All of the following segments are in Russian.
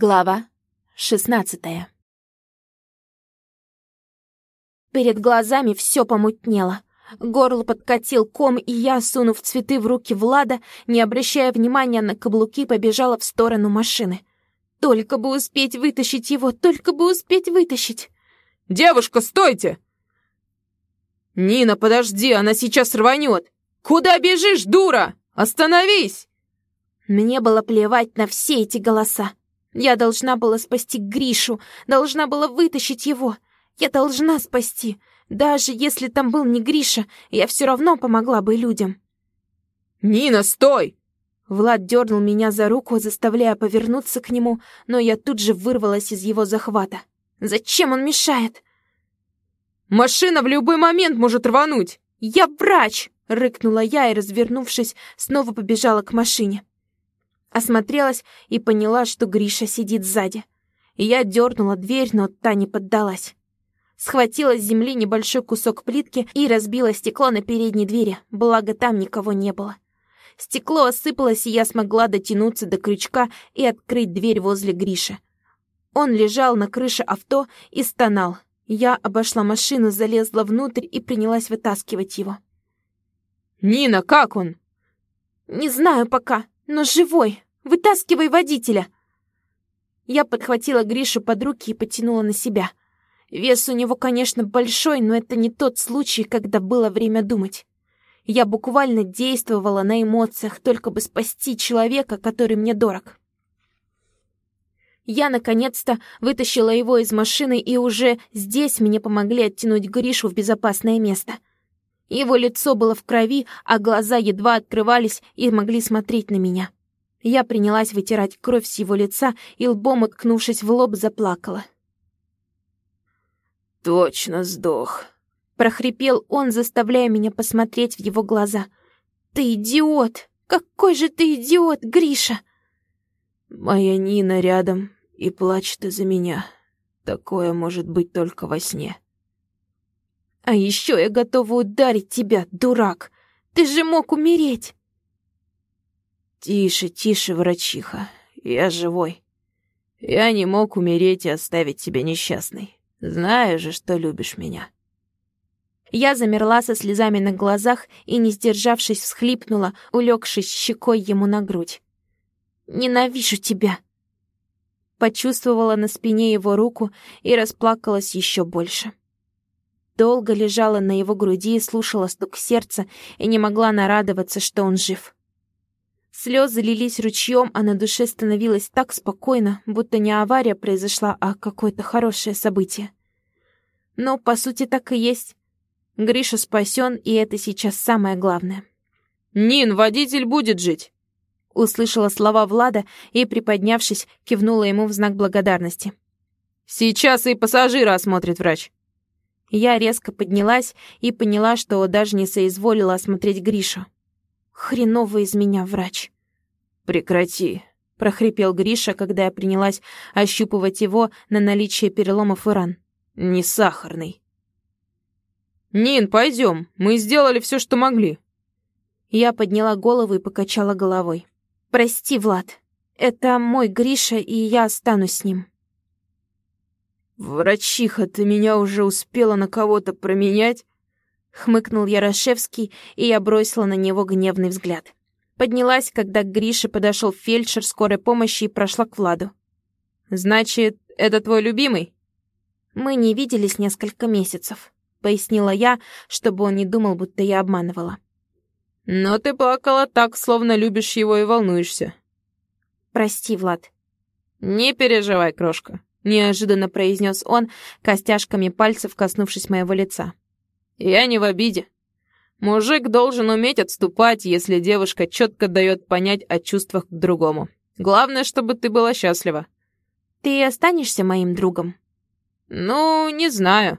Глава шестнадцатая Перед глазами все помутнело. Горло подкатил ком, и я, сунув цветы в руки Влада, не обращая внимания на каблуки, побежала в сторону машины. Только бы успеть вытащить его, только бы успеть вытащить. «Девушка, стойте!» «Нина, подожди, она сейчас рванет! Куда бежишь, дура? Остановись!» Мне было плевать на все эти голоса. Я должна была спасти Гришу, должна была вытащить его. Я должна спасти. Даже если там был не Гриша, я все равно помогла бы людям. «Нина, стой!» Влад дернул меня за руку, заставляя повернуться к нему, но я тут же вырвалась из его захвата. «Зачем он мешает?» «Машина в любой момент может рвануть!» «Я врач!» — рыкнула я и, развернувшись, снова побежала к машине. Осмотрелась и поняла, что Гриша сидит сзади. Я дернула дверь, но та не поддалась. Схватила с земли небольшой кусок плитки и разбила стекло на передней двери, благо там никого не было. Стекло осыпалось, и я смогла дотянуться до крючка и открыть дверь возле Гриши. Он лежал на крыше авто и стонал. Я обошла машину, залезла внутрь и принялась вытаскивать его. «Нина, как он?» «Не знаю пока», но живой! Вытаскивай водителя!» Я подхватила Гришу под руки и потянула на себя. Вес у него, конечно, большой, но это не тот случай, когда было время думать. Я буквально действовала на эмоциях, только бы спасти человека, который мне дорог. Я, наконец-то, вытащила его из машины, и уже здесь мне помогли оттянуть Гришу в безопасное место — его лицо было в крови, а глаза едва открывались и могли смотреть на меня. Я принялась вытирать кровь с его лица и лбом, уткнувшись в лоб, заплакала. «Точно сдох», — прохрипел он, заставляя меня посмотреть в его глаза. «Ты идиот! Какой же ты идиот, Гриша!» «Моя Нина рядом и плачет из-за меня. Такое может быть только во сне». А еще я готова ударить тебя, дурак. Ты же мог умереть. Тише, тише, врачиха. Я живой. Я не мог умереть и оставить тебя несчастной. Знаю же, что любишь меня. Я замерла со слезами на глазах и, не сдержавшись, всхлипнула, улегшись щекой ему на грудь. «Ненавижу тебя!» Почувствовала на спине его руку и расплакалась еще больше. Долго лежала на его груди и слушала стук сердца и не могла нарадоваться, что он жив. Слезы лились ручьем, а на душе становилось так спокойно, будто не авария произошла, а какое-то хорошее событие. Но, по сути, так и есть. Гриша спасен, и это сейчас самое главное. «Нин, водитель будет жить!» Услышала слова Влада и, приподнявшись, кивнула ему в знак благодарности. «Сейчас и пассажира осмотрит врач». Я резко поднялась и поняла, что даже не соизволила осмотреть Гришу. Хреновый из меня врач. «Прекрати», — прохрипел Гриша, когда я принялась ощупывать его на наличие переломов и ран. «Не сахарный». «Нин, пойдем, мы сделали все, что могли». Я подняла голову и покачала головой. «Прости, Влад, это мой Гриша, и я останусь с ним». «Врачиха, ты меня уже успела на кого-то променять?» Хмыкнул Ярошевский, и я бросила на него гневный взгляд. Поднялась, когда к Грише подошел фельдшер скорой помощи и прошла к Владу. «Значит, это твой любимый?» «Мы не виделись несколько месяцев», — пояснила я, чтобы он не думал, будто я обманывала. «Но ты плакала так, словно любишь его и волнуешься». «Прости, Влад». «Не переживай, крошка неожиданно произнес он, костяшками пальцев коснувшись моего лица. Я не в обиде. Мужик должен уметь отступать, если девушка четко дает понять о чувствах к другому. Главное, чтобы ты была счастлива. Ты останешься моим другом? Ну, не знаю.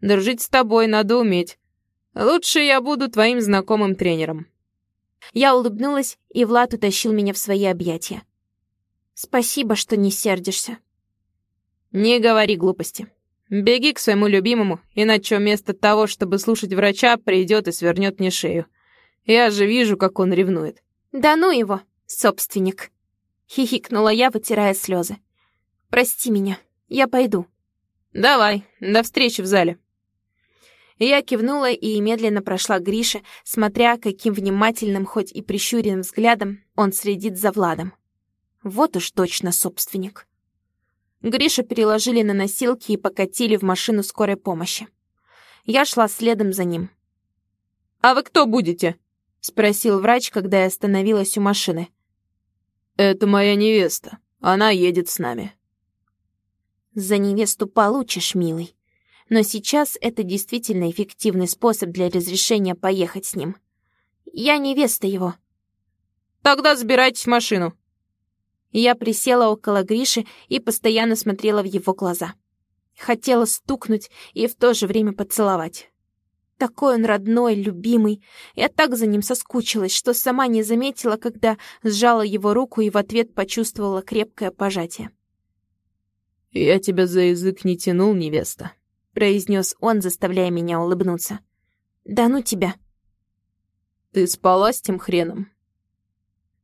Дружить с тобой надо уметь. Лучше я буду твоим знакомым тренером. Я улыбнулась, и Влад утащил меня в свои объятия. Спасибо, что не сердишься. «Не говори глупости. Беги к своему любимому, иначе вместо того, чтобы слушать врача, придет и свернет мне шею. Я же вижу, как он ревнует». «Да ну его, собственник!» — хихикнула я, вытирая слезы. Прости меня, я пойду». «Давай, до встречи в зале». Я кивнула и медленно прошла к Грише, смотря, каким внимательным, хоть и прищуренным взглядом он следит за Владом. Вот уж точно собственник. Гришу переложили на носилки и покатили в машину скорой помощи. Я шла следом за ним. «А вы кто будете?» — спросил врач, когда я остановилась у машины. «Это моя невеста. Она едет с нами». «За невесту получишь, милый. Но сейчас это действительно эффективный способ для разрешения поехать с ним. Я невеста его». «Тогда забирайтесь в машину». Я присела около Гриши и постоянно смотрела в его глаза. Хотела стукнуть и в то же время поцеловать. Такой он родной, любимый. Я так за ним соскучилась, что сама не заметила, когда сжала его руку и в ответ почувствовала крепкое пожатие. «Я тебя за язык не тянул, невеста», — произнес он, заставляя меня улыбнуться. «Да ну тебя». «Ты спала с тем хреном?»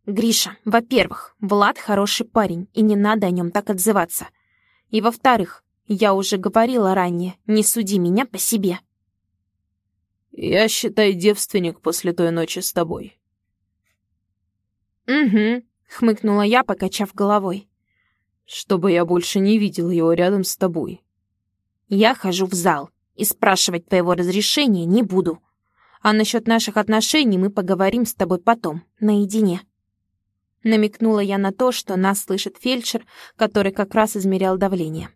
«Гриша, во-первых, Влад хороший парень, и не надо о нем так отзываться. И во-вторых, я уже говорила ранее, не суди меня по себе». Я, считай, девственник после той ночи с тобой. Угу, хмыкнула я, покачав головой. Чтобы я больше не видел его рядом с тобой. Я хожу в зал и спрашивать твоего разрешения не буду. А насчет наших отношений мы поговорим с тобой потом, наедине. Намекнула я на то, что нас слышит фельдшер, который как раз измерял давление.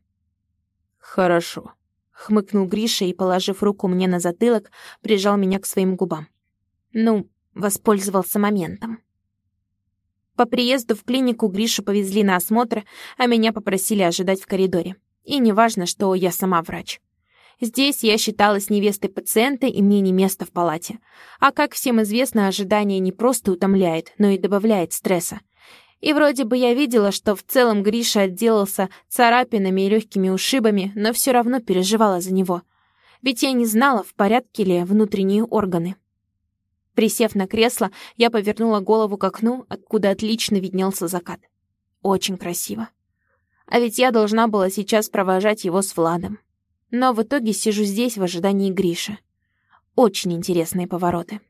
Хорошо хмыкнул Гриша и, положив руку мне на затылок, прижал меня к своим губам. Ну, воспользовался моментом. По приезду в клинику Гришу повезли на осмотр, а меня попросили ожидать в коридоре. И неважно, что я сама врач. Здесь я считалась невестой пациента, и мне не место в палате. А как всем известно, ожидание не просто утомляет, но и добавляет стресса. И вроде бы я видела, что в целом Гриша отделался царапинами и легкими ушибами, но все равно переживала за него. Ведь я не знала, в порядке ли внутренние органы. Присев на кресло, я повернула голову к окну, откуда отлично виднелся закат. Очень красиво. А ведь я должна была сейчас провожать его с Владом. Но в итоге сижу здесь в ожидании Гриши. Очень интересные повороты.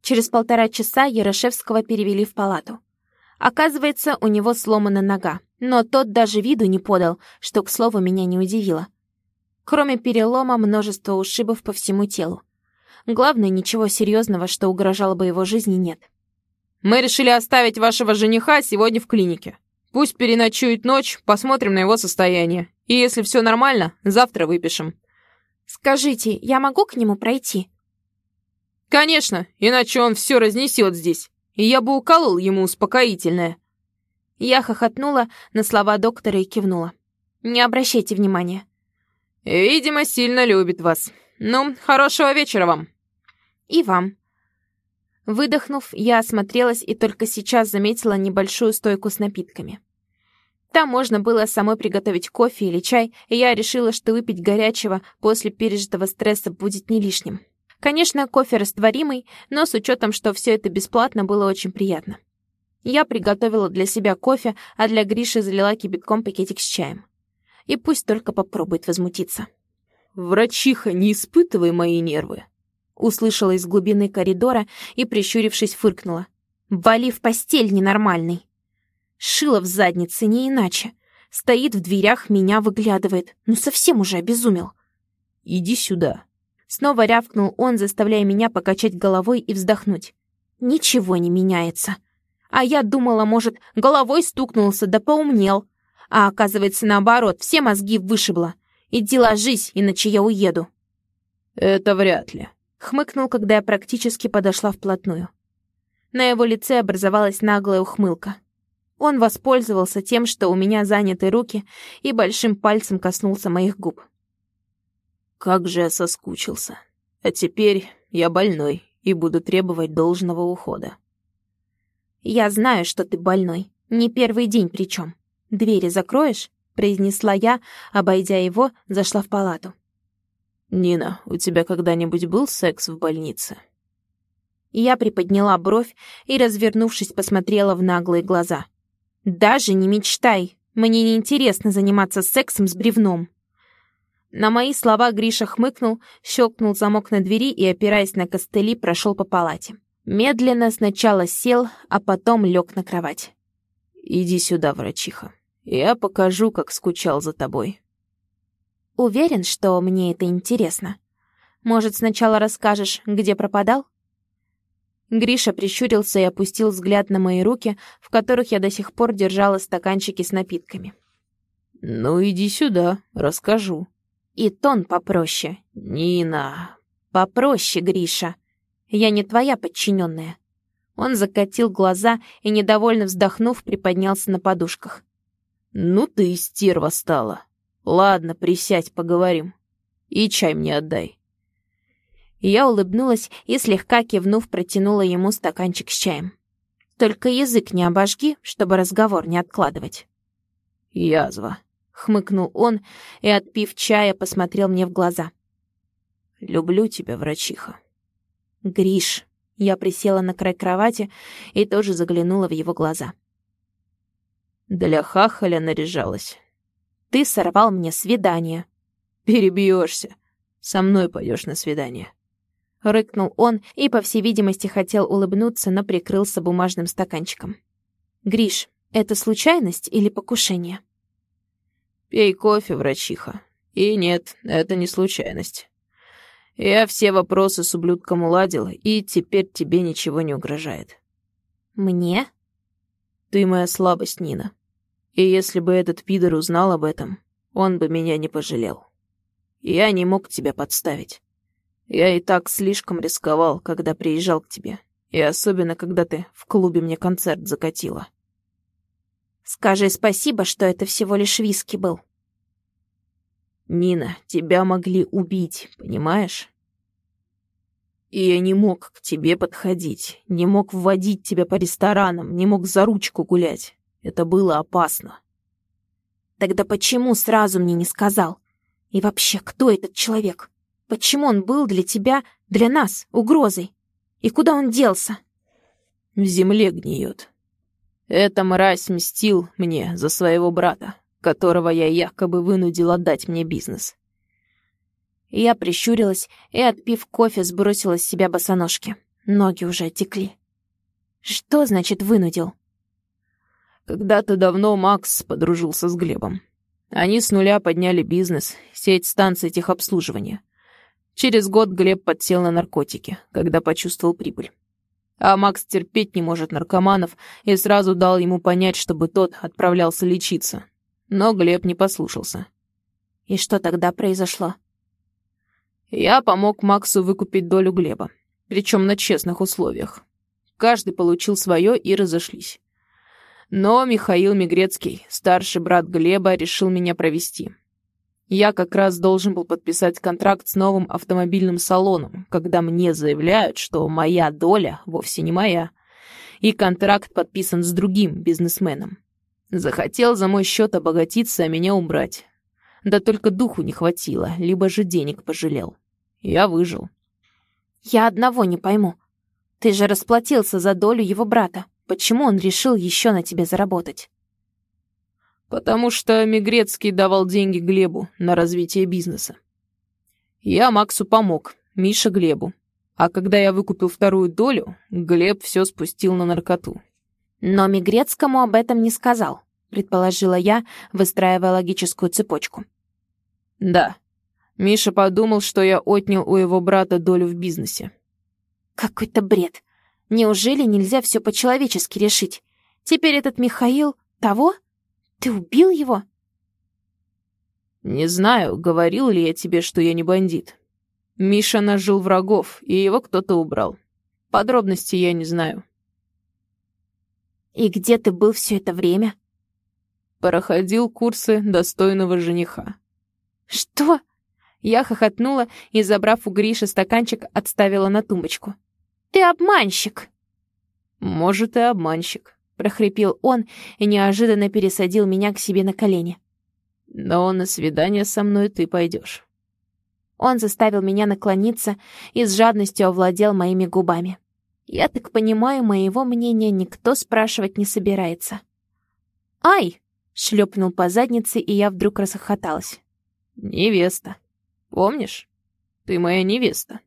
Через полтора часа Ярошевского перевели в палату. Оказывается, у него сломана нога, но тот даже виду не подал, что, к слову, меня не удивило. Кроме перелома, множество ушибов по всему телу. Главное, ничего серьезного, что угрожало бы его жизни, нет. «Мы решили оставить вашего жениха сегодня в клинике. Пусть переночует ночь, посмотрим на его состояние. И если все нормально, завтра выпишем». «Скажите, я могу к нему пройти?» «Конечно, иначе он все разнесет здесь и я бы уколол ему успокоительное». Я хохотнула на слова доктора и кивнула. «Не обращайте внимания». «Видимо, сильно любит вас. Ну, хорошего вечера вам». «И вам». Выдохнув, я осмотрелась и только сейчас заметила небольшую стойку с напитками. Там можно было самой приготовить кофе или чай, и я решила, что выпить горячего после пережитого стресса будет не лишним. Конечно, кофе растворимый, но с учетом, что все это бесплатно, было очень приятно. Я приготовила для себя кофе, а для Гриши залила кипятком пакетик с чаем. И пусть только попробует возмутиться. «Врачиха, не испытывай мои нервы!» Услышала из глубины коридора и, прищурившись, фыркнула. «Вали в постель, ненормальный!» Шила в заднице, не иначе. Стоит в дверях, меня выглядывает. Ну совсем уже обезумел. «Иди сюда», Снова рявкнул он, заставляя меня покачать головой и вздохнуть. Ничего не меняется. А я думала, может, головой стукнулся да поумнел. А оказывается, наоборот, все мозги вышибло. Иди ложись, иначе я уеду. Это вряд ли. Хмыкнул, когда я практически подошла вплотную. На его лице образовалась наглая ухмылка. Он воспользовался тем, что у меня заняты руки, и большим пальцем коснулся моих губ. Как же я соскучился. А теперь я больной и буду требовать должного ухода. Я знаю, что ты больной. Не первый день причем. Двери закроешь? произнесла я, обойдя его, зашла в палату. «Нина, у тебя когда-нибудь был секс в больнице?» Я приподняла бровь и, развернувшись, посмотрела в наглые глаза. «Даже не мечтай! Мне неинтересно заниматься сексом с бревном. На мои слова Гриша хмыкнул, щелкнул замок на двери и, опираясь на костыли, прошел по палате. Медленно сначала сел, а потом лег на кровать. «Иди сюда, врачиха. Я покажу, как скучал за тобой». «Уверен, что мне это интересно. Может, сначала расскажешь, где пропадал?» Гриша прищурился и опустил взгляд на мои руки, в которых я до сих пор держала стаканчики с напитками. «Ну, иди сюда, расскажу». И тон попроще. «Нина...» «Попроще, Гриша. Я не твоя подчиненная. Он закатил глаза и, недовольно вздохнув, приподнялся на подушках. «Ну ты и стерва стала. Ладно, присядь, поговорим. И чай мне отдай». Я улыбнулась и, слегка кивнув, протянула ему стаканчик с чаем. «Только язык не обожги, чтобы разговор не откладывать». «Язва», — хмыкнул он и, отпив чая, посмотрел мне в глаза. «Люблю тебя, врачиха». «Гриш», — я присела на край кровати и тоже заглянула в его глаза. «Для хахаля наряжалась». «Ты сорвал мне свидание». «Перебьешься. Со мной пойдешь на свидание». Рыкнул он и, по всей видимости, хотел улыбнуться, но прикрылся бумажным стаканчиком. «Гриш, это случайность или покушение?» «Пей кофе, врачиха. И нет, это не случайность. Я все вопросы с ублюдком уладил, и теперь тебе ничего не угрожает». «Мне?» «Ты моя слабость, Нина. И если бы этот пидор узнал об этом, он бы меня не пожалел. Я не мог тебя подставить. Я и так слишком рисковал, когда приезжал к тебе. И особенно, когда ты в клубе мне концерт закатила. Скажи спасибо, что это всего лишь виски был. Нина, тебя могли убить, понимаешь? И я не мог к тебе подходить, не мог вводить тебя по ресторанам, не мог за ручку гулять. Это было опасно. Тогда почему сразу мне не сказал? И вообще, кто этот человек? Почему он был для тебя, для нас, угрозой? И куда он делся?» «В земле гниет. Эта мразь мстил мне за своего брата, которого я якобы вынудил отдать мне бизнес». Я прищурилась и, отпив кофе, сбросила с себя босоножки. Ноги уже отекли. «Что значит вынудил?» Когда-то давно Макс подружился с Глебом. Они с нуля подняли бизнес, сеть станций техобслуживания. Через год Глеб подсел на наркотики, когда почувствовал прибыль. А Макс терпеть не может наркоманов и сразу дал ему понять, чтобы тот отправлялся лечиться. Но Глеб не послушался. И что тогда произошло? Я помог Максу выкупить долю Глеба, причем на честных условиях. Каждый получил свое и разошлись. Но Михаил Мигрецкий, старший брат Глеба, решил меня провести. Я как раз должен был подписать контракт с новым автомобильным салоном, когда мне заявляют, что моя доля вовсе не моя. И контракт подписан с другим бизнесменом. Захотел за мой счет обогатиться, а меня убрать. Да только духу не хватило, либо же денег пожалел. Я выжил. Я одного не пойму. Ты же расплатился за долю его брата. Почему он решил еще на тебе заработать? Потому что Мигрецкий давал деньги Глебу на развитие бизнеса. Я Максу помог, Миша Глебу. А когда я выкупил вторую долю, Глеб все спустил на наркоту. Но Мигрецкому об этом не сказал, предположила я, выстраивая логическую цепочку. Да. Миша подумал, что я отнял у его брата долю в бизнесе. Какой-то бред. Неужели нельзя все по-человечески решить? Теперь этот Михаил того? Ты убил его?» «Не знаю, говорил ли я тебе, что я не бандит. Миша нажил врагов, и его кто-то убрал. Подробностей я не знаю». «И где ты был все это время?» Проходил курсы достойного жениха. «Что?» Я хохотнула и, забрав у Гриши стаканчик, отставила на тумбочку. «Ты обманщик!» «Может, и обманщик. — прохрипел он и неожиданно пересадил меня к себе на колени. «Но на свидание со мной ты пойдешь». Он заставил меня наклониться и с жадностью овладел моими губами. Я так понимаю, моего мнения никто спрашивать не собирается. «Ай!» — Шлепнул по заднице, и я вдруг расхохоталась. «Невеста. Помнишь? Ты моя невеста».